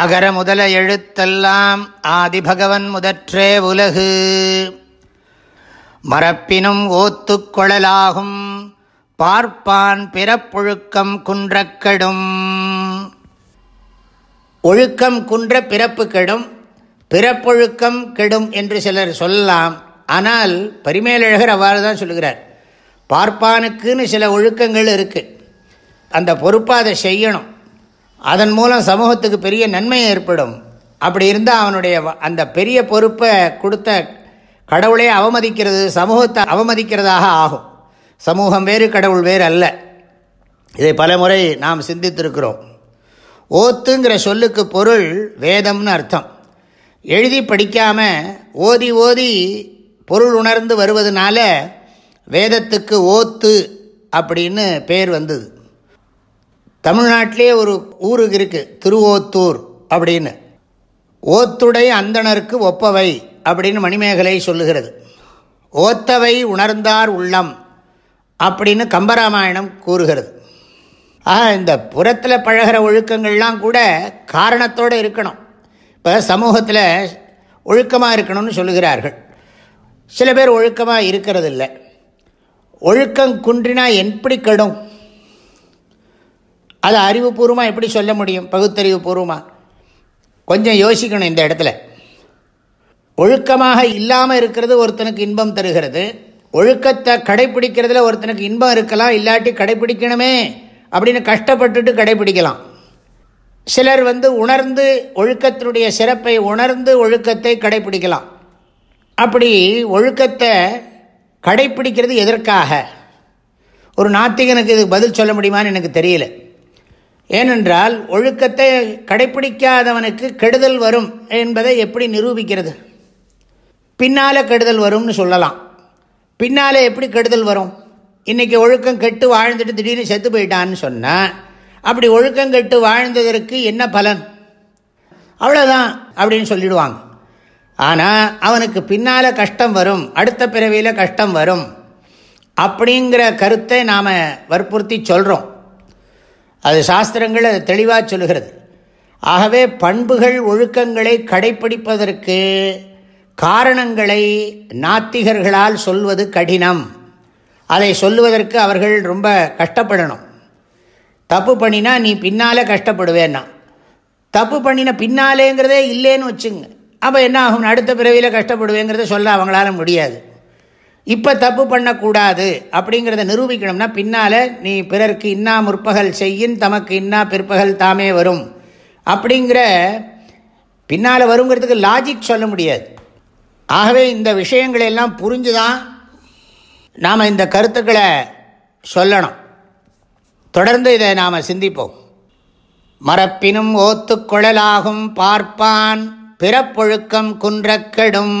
அகர முதல எழுத்தெல்லாம் ஆதிபகவன் முதற்றே உலகு. மரப்பினும் ஓத்துக்கொழலாகும் பார்ப்பான் பிறப்பொழுக்கம் குன்றக்கெடும். ஒழுக்கம் குன்ற பிறப்பு கெடும் பிறப்பொழுக்கம் கெடும் என்று சிலர் சொல்லலாம். ஆனால் பரிமேலழகர் அவ்வாறு தான் சொல்லுகிறார். பார்ப்பானுக்குன்னு சில ஒழுக்கங்கள் இருக்குது அந்த பொறுப்பை அதை செய்யணும். அதன் மூலம் சமூகத்துக்கு பெரிய நன்மை ஏற்படும். அப்படி இருந்தால் அவனுடைய அந்த பெரிய பொறுப்பை கொடுத்த கடவுளே அவமதிக்கிறது சமூகத்தை அவமதிக்கிறதாக ஆகும். சமூகம் வேறு கடவுள் வேறு அல்ல. இதை பல முறை நாம் சிந்தித்திருக்கிறோம். ஓத்துங்கிற சொல்லுக்கு பொருள் வேதம்னு அர்த்தம். எழுதி படிக்காமல் ஓதி ஓதி பொருள் உணர்ந்து வருவதனால வேதத்துக்கு ஓத்து அப்படின்னு பேர் வந்தது. தமிழ்நாட்டிலே ஒரு ஊருக்கு இருக்குது திருவோத்தூர் அப்படின்னு. ஓத்துடை அந்தணருக்கு ஒப்பவை அப்படின்னு மணிமேகலை சொல்லுகிறது. ஓத்தவை உணர்ந்தார் உள்ளம் அப்படின்னு கம்பராமாயணம் கூறுகிறது. ஆக இந்த புறத்தில் பழகிற ஒழுக்கங்கள்லாம் கூட காரணத்தோடு இருக்கணும். இப்போ சமூகத்தில் ஒழுக்கமாக இருக்கணும்னு சொல்லுகிறார்கள். சில பேர் ஒழுக்கமாக இருக்கிறதில்ல. ஒழுக்கம் குன்றினா எப்படி கெடும். அதை அறிவுபூர்வமாக எப்படி சொல்ல முடியும்? பகுத்தறிவு பூர்வமாக கொஞ்சம் யோசிக்கணும் இந்த இடத்துல. ஒழுக்கமாக இல்லாமல் இருக்கிறது ஒருத்தனுக்கு இன்பம் தருகிறது. ஒழுக்கத்தை கடைப்பிடிக்கிறதுல ஒருத்தனுக்கு இன்பம் இருக்கலாம் இல்லாட்டி கடைப்பிடிக்கணுமே அப்படின்னு கஷ்டப்பட்டுட்டு கடைப்பிடிக்கலாம். சிலர் வந்து உணர்ந்து ஒழுக்கத்தினுடைய சிறப்பை உணர்ந்து ஒழுக்கத்தை கடைப்பிடிக்கலாம். அப்படி ஒழுக்கத்தை கடைப்பிடிக்கிறது எதற்காக? ஒரு நாத்திகனுக்கு இதுக்கு பதில் சொல்ல முடியுமான்னு எனக்கு தெரியல. ஏனென்றால் ஒழுக்கத்தை கடைப்பிடிக்காதவனுக்கு கெடுதல் வரும் என்பதை எப்படி நிரூபிக்கிறது? பின்னால் கெடுதல் வரும்னு சொல்லலாம். பின்னால் எப்படி கெடுதல் வரும்? இன்றைக்கி ஒழுக்கம் கெட்டு வாழ்ந்துட்டு திடீர்னு செத்து போயிட்டான்னு சொன்னால் அப்படி ஒழுக்கம் கெட்டு வாழ்ந்ததற்கு என்ன பலன்? அவ்வளோதான் அப்படின்னு சொல்லிடுவாங்க. ஆனால் அவனுக்கு பின்னால் கஷ்டம் வரும் அடுத்த பிறவியில் கஷ்டம் வரும். அப்படிங்கிற கருத்தை நாம் வற்புறுத்தி சொல்கிறோம் அது சாஸ்திரங்கள் அது தெளிவாக சொல்லுகிறது. ஆகவே பண்புகள் ஒழுக்கங்களை கடைப்பிடிப்பதற்கு காரணங்களை நாத்திகர்களால் சொல்வது கடினம். அதை சொல்லுவதற்கு அவர்கள் ரொம்ப கஷ்டப்படணும். தப்பு பண்ணினா நீ பின்னாலே கஷ்டப்படுவேன்னா. தப்பு பண்ணின பின்னாலேங்கிறதே இல்லைன்னு வச்சுங்க. அப்போ என்ன ஆகும்? அடுத்த பிறவியில் கஷ்டப்படுவேங்கிறத சொல்ல அவங்களால முடியாது. இப்போ தப்பு பண்ணக்கூடாது அப்படிங்கிறத நிரூபிக்கணும்னா பின்னால் நீ பிறருக்கு இன்னா முற்பகல் செய்யின் தமக்கு இன்னா பிற்பகல் தாமே வரும். அப்படிங்கிற பின்னால் வருங்கிறதுக்கு லாஜிக் சொல்ல முடியாது. ஆகவே இந்த விஷயங்களை எல்லாம் புரிஞ்சு தான் நாம் இந்த கருத்துக்களை சொல்லணும். தொடர்ந்து இதை நாம் சிந்திப்போம். மரப்பினும் ஓத்துக்குழலாகும் பார்ப்பான் பிறப்பொழுக்கம் குன்றக்கெடும்.